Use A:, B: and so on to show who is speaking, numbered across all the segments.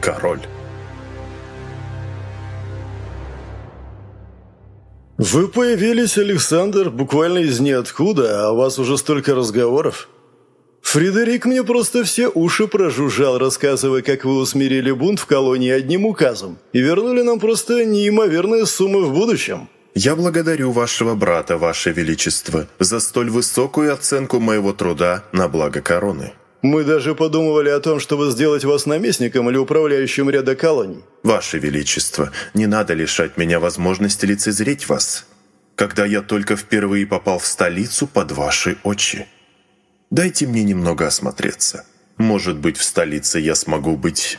A: король.
B: «Вы появились, Александр, буквально из ниоткуда, а у вас уже столько разговоров. Фредерик мне просто все уши прожужжал, рассказывая, как вы усмирили бунт в колонии одним указом и вернули нам просто неимоверные суммы в будущем».
A: «Я благодарю вашего брата, ваше величество, за столь высокую оценку моего труда на благо короны».
B: Мы даже подумывали о том, чтобы сделать вас наместником или управляющим ряда колоний.
A: Ваше Величество, не надо лишать меня возможности лицезреть вас, когда я только впервые попал в столицу под ваши очи. Дайте мне немного осмотреться. Может быть, в столице я смогу быть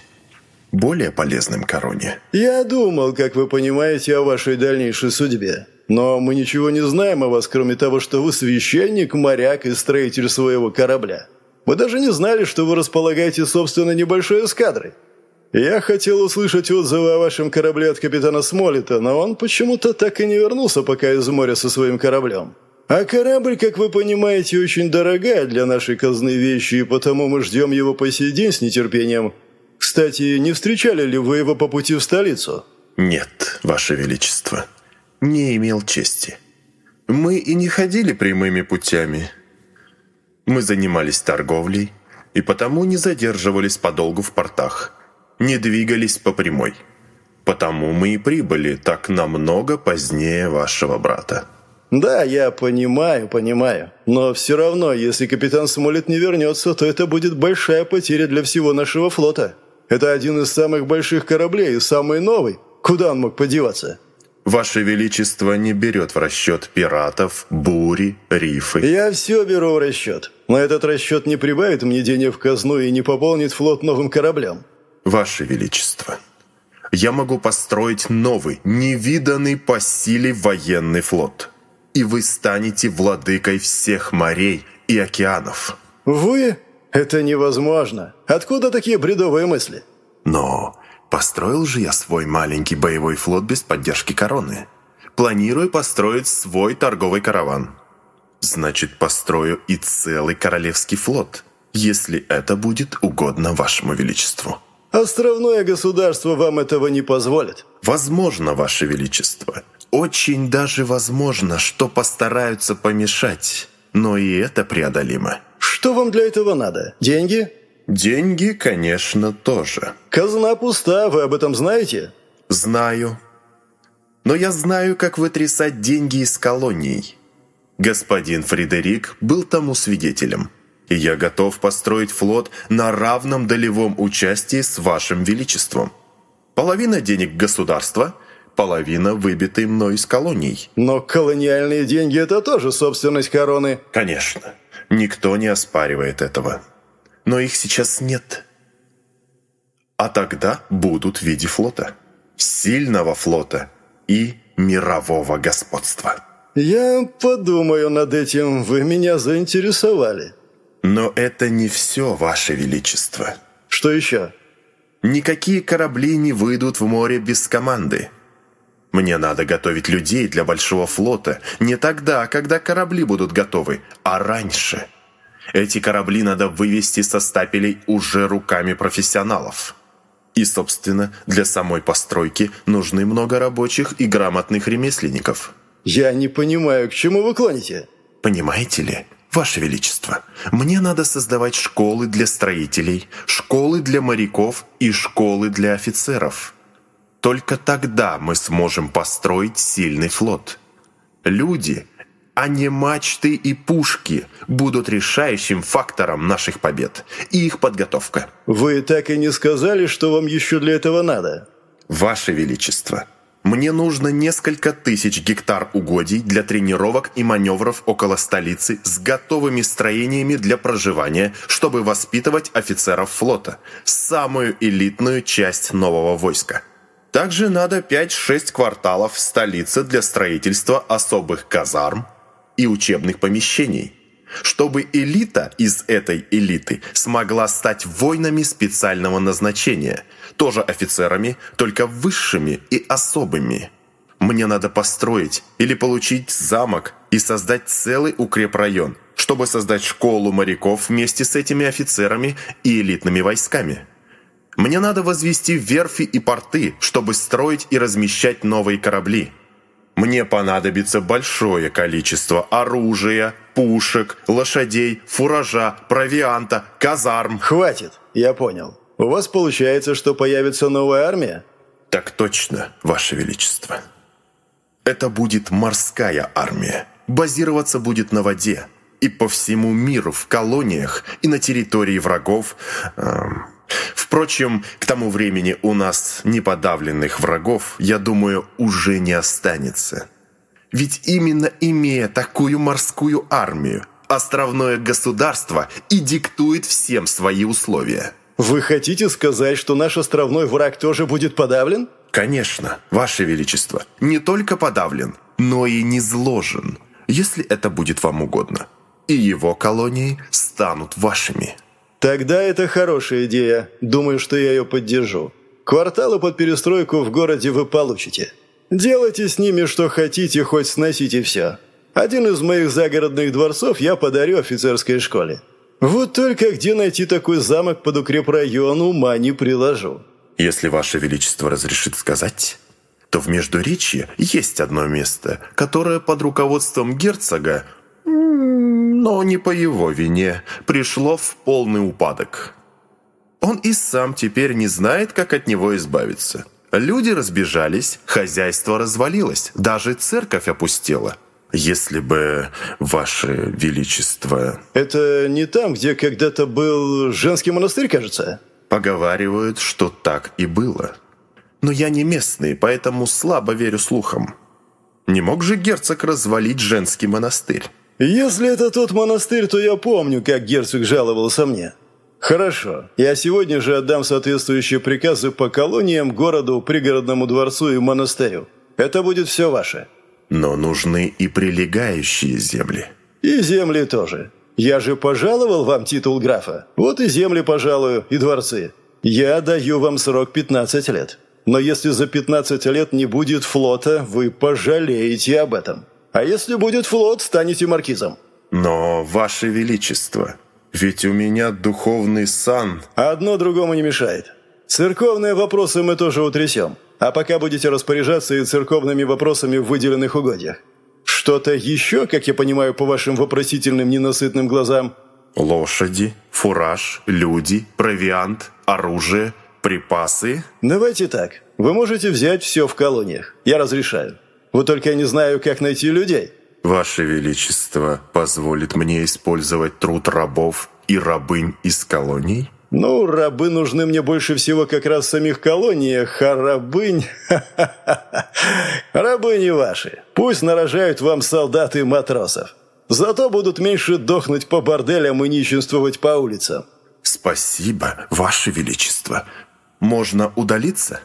A: более полезным короне.
B: Я думал, как вы понимаете, о вашей дальнейшей судьбе. Но мы ничего не знаем о вас, кроме того, что вы священник, моряк и строитель своего корабля. Мы даже не знали, что вы располагаете собственно небольшой эскадрой. Я хотел услышать отзывы о вашем корабле от капитана Смолета, но он почему-то так и не вернулся пока из моря со своим кораблем. А корабль, как вы понимаете, очень дорогая для нашей казны вещи, и потому мы ждем его по сей день с нетерпением. Кстати, не встречали ли вы его по пути в столицу?»
A: «Нет, ваше величество, не имел чести. Мы и не ходили прямыми путями». Мы занимались торговлей и потому не задерживались подолгу в портах, не двигались по прямой. Потому мы и прибыли так намного позднее вашего брата».
B: «Да, я понимаю, понимаю. Но все равно, если капитан Смолет не вернется, то это будет большая потеря для всего нашего флота. Это один из самых больших кораблей и самый новый. Куда он мог подеваться?»
A: Ваше Величество не берет в расчет пиратов, бури, рифы.
B: Я все беру в расчет. Но этот расчет не прибавит мне денег в казну и не пополнит флот новым кораблям.
A: Ваше Величество, я могу построить новый, невиданный по силе военный флот. И вы станете владыкой всех морей и океанов.
B: Вы? Это невозможно. Откуда такие бредовые мысли?
A: Но Построил же я свой маленький боевой флот без поддержки короны. Планирую построить свой торговый караван. Значит, построю и целый королевский флот, если это будет угодно вашему величеству.
B: Островное государство вам этого не позволит.
A: Возможно, ваше величество. Очень даже возможно, что постараются помешать. Но и это преодолимо.
B: Что вам для этого надо? Деньги?
A: Деньги, конечно, тоже.
B: Казна пуста, вы об этом знаете?
A: Знаю. Но я знаю, как вытрясать деньги из колоний. Господин Фредерик был тому свидетелем. И я готов построить флот на равном долевом участии с вашим величеством. Половина денег государства, половина выбитой мной из колоний.
B: Но колониальные деньги – это тоже собственность короны.
A: Конечно. Никто не оспаривает этого но их сейчас нет. А тогда будут в виде флота. Сильного флота и мирового господства.
B: «Я подумаю над этим, вы меня заинтересовали».
A: «Но это не все, Ваше Величество».
B: «Что еще?»
A: «Никакие корабли не выйдут в море без команды. Мне надо готовить людей для большого флота не тогда, когда корабли будут готовы, а раньше». Эти корабли надо вывести со стапелей уже руками профессионалов. И, собственно, для самой постройки нужны много рабочих и грамотных ремесленников.
B: «Я не понимаю, к чему вы клоните?»
A: «Понимаете ли, Ваше Величество, мне надо создавать школы для строителей, школы для моряков и школы для офицеров. Только тогда мы сможем построить сильный флот. Люди а не мачты и пушки будут решающим фактором наших побед и их подготовка.
B: Вы так и не сказали, что вам еще для этого надо.
A: Ваше Величество, мне нужно несколько тысяч гектар угодий для тренировок и маневров около столицы с готовыми строениями для проживания, чтобы воспитывать офицеров флота, самую элитную часть нового войска. Также надо 5-6 кварталов в столице для строительства особых казарм, и учебных помещений, чтобы элита из этой элиты смогла стать воинами специального назначения, тоже офицерами, только высшими и особыми. Мне надо построить или получить замок и создать целый укрепрайон, чтобы создать школу моряков вместе с этими офицерами и элитными войсками. Мне надо возвести верфи и порты, чтобы строить и размещать новые корабли. Мне понадобится большое количество оружия, пушек, лошадей, фуража, провианта, казарм.
B: Хватит, я понял. У вас получается, что появится новая армия?
A: Так точно, Ваше Величество. Это будет морская армия. Базироваться будет на воде. И по всему миру, в колониях и на территории врагов. Эм, впрочем, к тому времени у нас неподавленных врагов, я думаю, уже не останется. Ведь именно имея такую морскую армию, островное государство и диктует всем свои условия.
B: Вы хотите сказать, что наш островной враг тоже будет подавлен?
A: Конечно, Ваше Величество, не только подавлен, но и низложен, если это будет вам угодно. И его колонии станут вашими.
B: Тогда это хорошая идея. Думаю, что я ее поддержу. Кварталы под перестройку в городе вы получите. Делайте с ними что хотите, хоть сносите все. Один из моих загородных дворцов я подарю офицерской школе. Вот только где найти такой замок под укрепрайон, ума не приложу.
A: Если Ваше Величество разрешит сказать, то в Междуречье есть одно место, которое под руководством герцога, но не по его вине, пришло в полный упадок. Он и сам теперь не знает, как от него избавиться. Люди разбежались, хозяйство развалилось, даже церковь опустела – если бы, Ваше Величество...»
B: «Это не там, где когда-то был женский монастырь, кажется?»
A: «Поговаривают, что так и было. Но я не местный, поэтому слабо верю слухам. Не мог же герцог развалить женский монастырь?»
B: «Если это тот монастырь, то я помню, как герцог жаловался мне». «Хорошо. Я сегодня же отдам соответствующие приказы по колониям, городу, пригородному дворцу и монастырю. Это будет все ваше».
A: Но нужны и прилегающие земли.
B: И земли тоже. Я же пожаловал вам титул графа. Вот и земли пожалую, и дворцы. Я даю вам срок 15 лет. Но если за 15 лет не будет флота, вы пожалеете об этом. А если будет флот, станете маркизом.
A: Но, ваше величество, ведь у меня духовный сан.
B: Одно другому не мешает. Церковные вопросы мы тоже утрясем. А пока будете распоряжаться и церковными вопросами в выделенных угодьях. Что-то еще, как я понимаю, по вашим вопросительным ненасытным глазам?»
A: «Лошади, фураж, люди, провиант, оружие, припасы».
B: «Давайте так. Вы можете взять все в колониях. Я разрешаю. Вот только я не знаю, как найти людей».
A: «Ваше Величество позволит мне использовать труд рабов и рабынь из колоний?»
B: Ну, рабы нужны мне больше всего как раз в самих колониях, а рабынь... Рабы не ваши. Пусть нарожают вам солдат и матросов. Зато будут меньше дохнуть по борделям и нищенствовать по улицам.
A: Спасибо, ваше величество. Можно удалиться?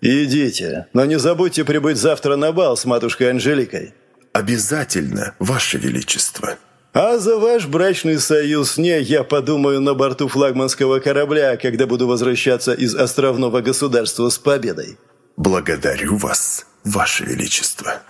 B: Идите, но не забудьте прибыть завтра на бал с матушкой Анжеликой.
A: Обязательно, ваше величество.
B: А за ваш брачный союз с ней я подумаю на борту флагманского корабля, когда буду возвращаться из островного государства с победой.
A: Благодарю вас, ваше величество.